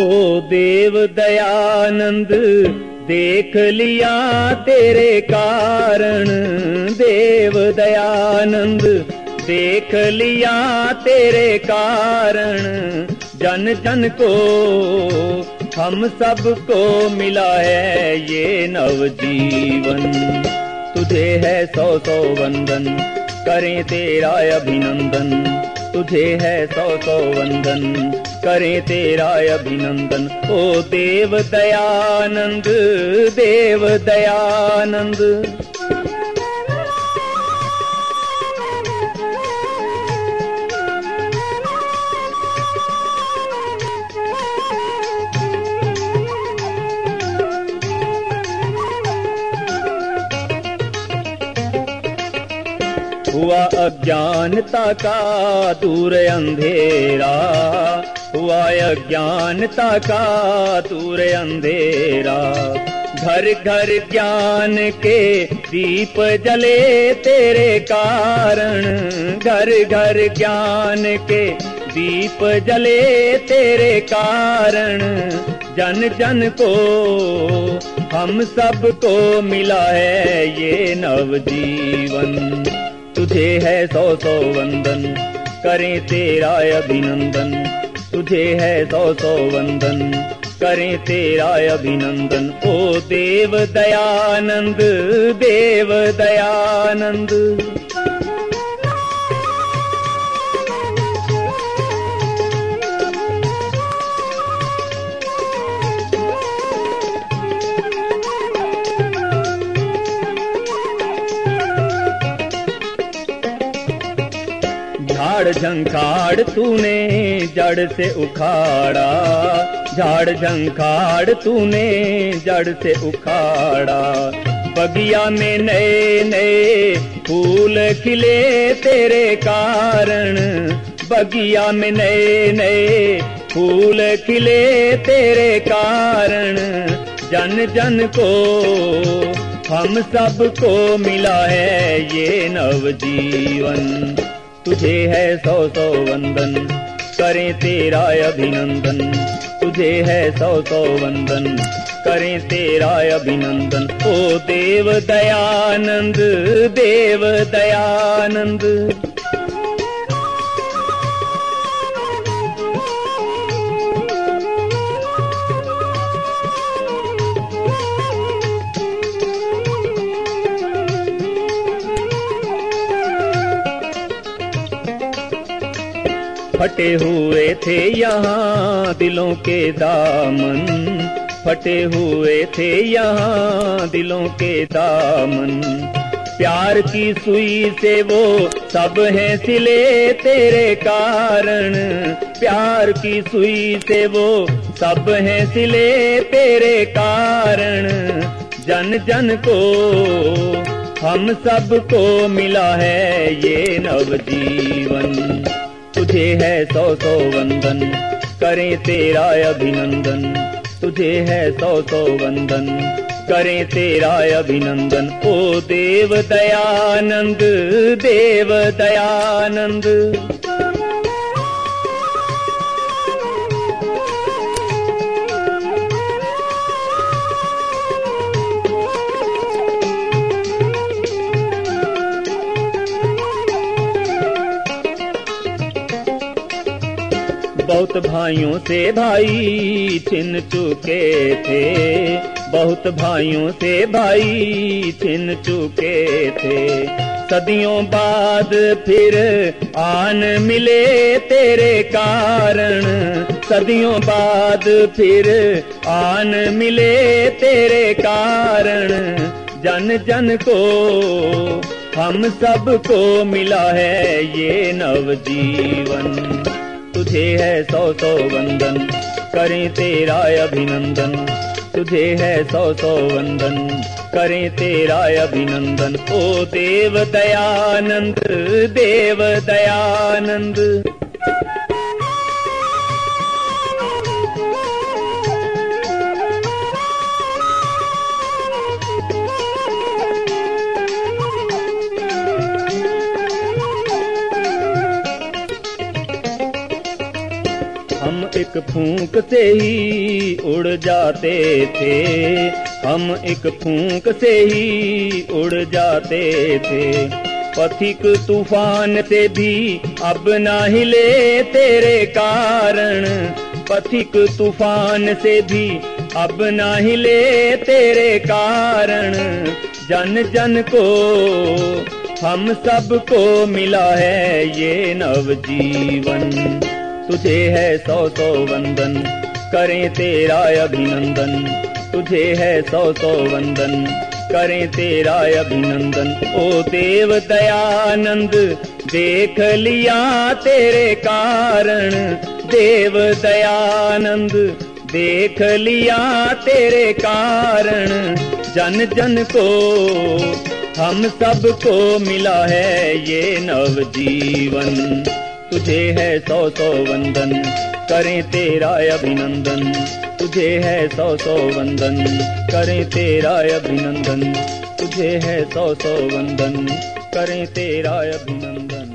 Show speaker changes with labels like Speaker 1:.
Speaker 1: ओ देव दयानंद, देख लिया तेरे कारण। देव दयानंद, देख लिया तेरे कारण। जन जन को हम सबको मिला है ये नव जीवन। तुझे है सौ सौ वंदन, करें तेरा अभिनंदन। तुझे है सौ सौ वंदन। करें तेरा अभिनंदन। ओ देव दयानंद देव दयानंद हुआ अज्ञानता का दूर अंधेरा। हुआ अज्ञानता का दूर अंधेरा। घर घर ज्ञान के दीप जले तेरे कारण। घर घर ज्ञान के दीप जले तेरे कारण। जन जन को, हम सबको मिला है ये नव जीवन तुझे है सौ सौ वंदन, करें तेरा अभिनंदन। तुझे है सौ सौ वंदन, करें तेरा अभिनंदन। ओ देव दयानंद देव दयानंद। झाड़ झंखाड़ तूने जड़ से उखाड़ा। झाड़ झंखाड़ तूने जड़ से उखाड़ा। बगिया में नए नए फूल खिले तेरे कारण। बगिया में नए नए फूल खिले तेरे कारण। जन जन को, हम सबको मिला है ये नव जीवन तुझे है सौ सौ वंदन, करें तेरा अभिनंदन। तुझे है सौ सौ वंदन, करें तेरा अभिनंदन। ओ देव दयानंद देव दयानंद। फटे हुए थे यहाँ दिलों के दामन। फटे हुए थे यहाँ दिलों के दामन। प्यार की सुई से वो सब हैं सिले तेरे कारण। प्यार की सुई से वो सब हैं सिले तेरे कारण। जन जन को हम सबको मिला है ये नव जीवन तुझे है सौ सौ वंदन, करें तेरा अभिनंदन। तुझे है सौ सौ वंदन, करें तेरा अभिनंदन। ओ देव दयानंद देव दयानंद बहुत भाइयों से भाई छिन चुके थे। बहुत भाइयों से भाई छिन चुके थे। सदियों बाद फिर आन मिले तेरे कारण। सदियों बाद फिर आन मिले तेरे कारण। जन जन को हम सबको मिला है ये नव जीवन तुझे है सौ सौ वंदन, करें तेरा अभिनंदन। तुझे है सौ सौ वंदन, करें तेरा अभिनंदन। ओ देव दयानंद देव दयानंद फूंक से ही उड़ जाते थे। हम एक फूंक से ही उड़ जाते थे। पथिक तूफ़ान से भी अब ना हिले तेरे कारण। पथिक तूफ़ान से भी अब ना हिले तेरे कारण। जन जन को हम सबको मिला है ये नव जीवन तुझे है सौ सौ वंदन, करें तेरा अभिनंदन। तुझे है सौ सौ वंदन, करें तेरा अभिनंदन। ओ देव दयानंद, देख लिया तेरे कारण। देव दयानंद, देख लिया तेरे कारण। जन जन को हम सबको मिला है ये नव जीवन तुझे है सौ सौ वंदन, करें तेरा अभिनंदन। तुझे है सौ सौ वंदन, करें तेरा अभिनंदन। तुझे है सौ सौ वंदन, करें तेरा अभिनंदन।